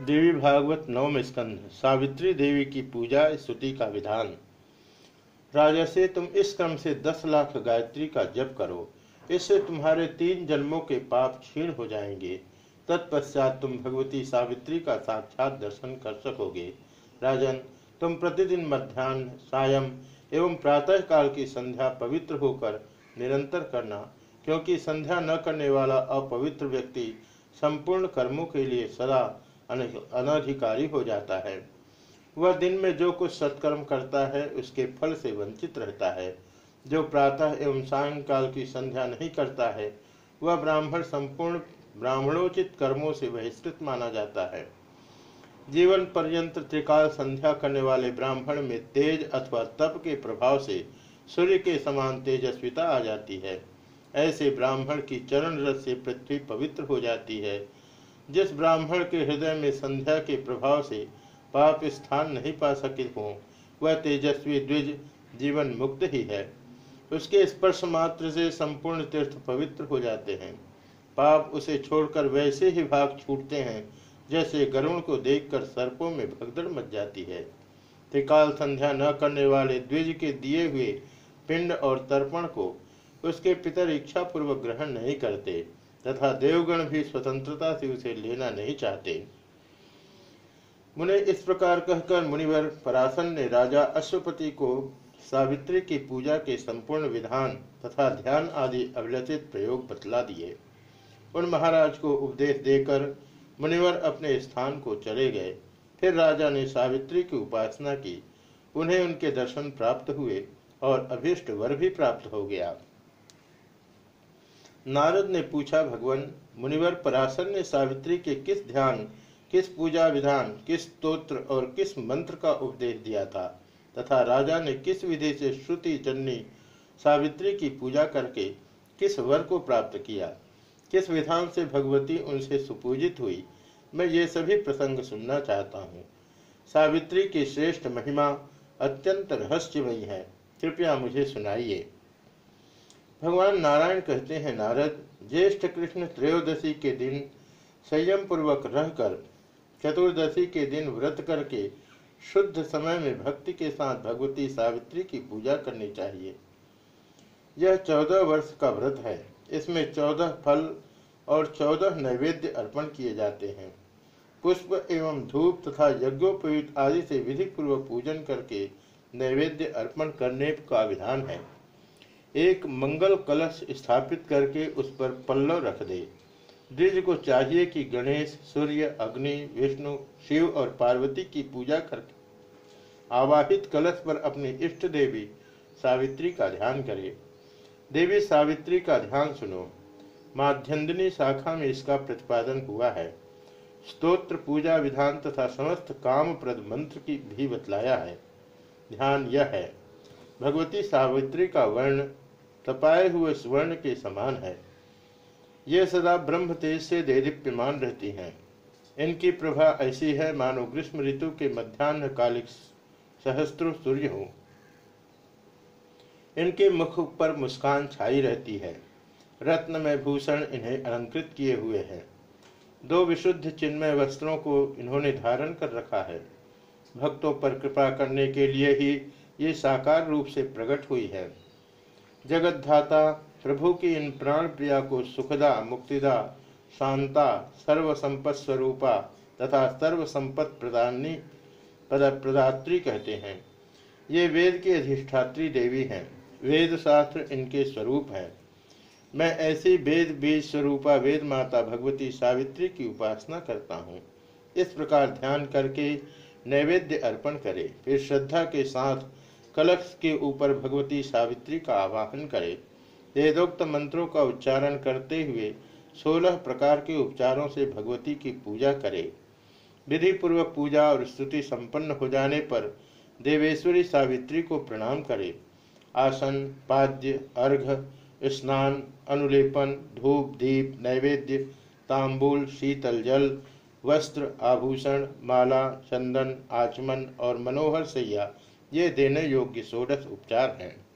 देवी भागवत नवम स्कंध, सावित्री देवी की पूजा स्तुति का विधान। राजा से तुम इस क्रम से दस लाख गायत्री का जप करो। इससे तुम्हारे तीन जन्मों के पाप क्षीण हो जाएँगे। तत्पश्चात तुम भगवती सावित्री का साक्षात दर्शन कर सकोगे। राजन, तुम प्रतिदिन मध्यान्ह, सायं एवं प्रातः काल की संध्या पवित्र होकर निरंतर करना, क्योंकि संध्या न करने वाला अपवित्र व्यक्ति संपूर्ण कर्मों के लिए सदा अनधिकारी हो जाता है। वह दिन में जो कुछ सत्कर्म करता है, उसके फल से वंचित रहता है। जो प्रातः एवं सायंकाल की संध्या नहीं करता है, वह ब्राह्मण संपूर्ण ब्राह्मणोचित कर्मों से बहिष्कृत माना जाता है। जीवन पर्यंत त्रिकाल संध्या करने वाले ब्राह्मण में तेज अथवा तप के प्रभाव से सूर्य के समान तेजस्विता आ जाती है। ऐसे ब्राह्मण की चरण रस से पृथ्वी पवित्र हो जाती है। जिस ब्राह्मण के हृदय में संध्या के प्रभाव से पाप स्थान नहीं पा सके हो, वह तेजस्वी द्विज जीवन मुक्त ही है। उसके स्पर्श मात्र से संपूर्ण तीर्थ पवित्र हो जाते हैं। पाप उसे छोड़कर वैसे ही भाग छूटते हैं, जैसे गरुण को देखकर सर्पों में भगदड़ मच जाती है। त्रिकाल संध्या न करने वाले द्विज के दिए हुए पिंड और तर्पण को उसके पितर इच्छा पूर्वक ग्रहण नहीं करते। तथा देवगण भी स्वतंत्रता से उसे लेना नहीं चाहते। मुने इस प्रकार कहकर मुनिवर परासन ने राजा अश्वपति को सावित्री की पूजा के संपूर्ण विधान तथा ध्यान आदि अभिलषित प्रयोग बतला दिए। उन महाराज को उपदेश देकर मुनिवर अपने स्थान को चले गए। फिर राजा ने सावित्री की उपासना की। उन्हें उनके दर्शन प्राप्त हुए और अभीष्ट वर भी प्राप्त हो गया। नारद ने पूछा, भगवान, मुनिवर पराशर ने सावित्री के किस ध्यान, किस पूजा विधान, किस स्तोत्र और किस मंत्र का उपदेश दिया था? तथा राजा ने किस विधि से श्रुति जन्नी सावित्री की पूजा करके किस वर को प्राप्त किया? किस विधान से भगवती उनसे सुपूजित हुई? मैं ये सभी प्रसंग सुनना चाहता हूँ। सावित्री की श्रेष्ठ महिमा अत्यंत रहस्यमयी है। कृपया मुझे सुनाइए। भगवान नारायण कहते हैं, नारद, ज्येष्ठ कृष्ण त्रयोदशी के दिन संयम पूर्वक रहकर चतुर्दशी के दिन व्रत करके शुद्ध समय में भक्ति के साथ भगवती सावित्री की पूजा करनी चाहिए। यह चौदह वर्ष का व्रत है। इसमें चौदह फल और चौदह नैवेद्य अर्पण किए जाते हैं। पुष्प एवं धूप तथा यज्ञोपयुक्त आदि से विधि पूर्वक पूजन करके नैवेद्य अर्पण करने का विधान है। एक मंगल कलश स्थापित करके उस पर पल्लव रख दे। द्विज को चाहिए कि गणेश, सूर्य, अग्नि, विष्णु, शिव और पार्वती की पूजा करके आवाहित कलश पर अपनी इष्ट देवी सावित्री का ध्यान करे। देवी सावित्री का ध्यान सुनो। माध्यन्दिनी शाखा में इसका प्रतिपादन हुआ है। स्तोत्र, पूजा विधान तथा समस्त काम प्रद मंत्र की भी बतलाया है। ध्यान यह है, भगवती सावित्री का वर्ण तपाए हुए स्वर्ण के समान है। ये सदा ब्रह्म तेज से देदीप्यमान रहती हैं। इनकी प्रभा ऐसी है, मानो ग्रीष्म ऋतु के मध्यान्ह कालिक सहस्त्र सूर्य हो। इनके मुख पर मुस्कान छाई रहती है। रत्न में भूषण इन्हें अलंकृत किए हुए हैं। दो विशुद्ध चिन्मय वस्त्रों को इन्होंने धारण कर रखा है। भक्तों पर कृपा करने के लिए ही ये साकार रूप से प्रकट हुई है। जगतधाता प्रभु की इन प्राण प्रिया को सुखदा, मुक्तिदा, शांता सर्व संपत स्वरूपा तथा सर्व संपत प्रदानी प्रदात्री कहते हैं। ये वेद की अधिष्ठात्री देवी हैं। वेद शास्त्र इनके स्वरूप है। मैं ऐसी वेद बीज स्वरूपा वेद माता भगवती सावित्री की उपासना करता हूँ। इस प्रकार ध्यान करके नैवेद्य अर्पण करे। फिर श्रद्धा के साथ कलश के ऊपर भगवती सावित्री का आवाहन करे। वेदोक्त मंत्रों का उच्चारण करते हुए सोलह प्रकार के उपचारों से भगवती की पूजा करे। विधि पूर्वक पूजा और स्तुति संपन्न हो जाने पर देवेश्वरी सावित्री को प्रणाम करे। आसन, पाद्य, अर्घ, स्नान, अनुलेपन, धूप, दीप, नैवेद्य, तांबूल, शीतल जल, वस्त्र, आभूषण, माला, चंदन, आचमन और मनोहर सैया ये देने योग्य षोडश उपचार हैं।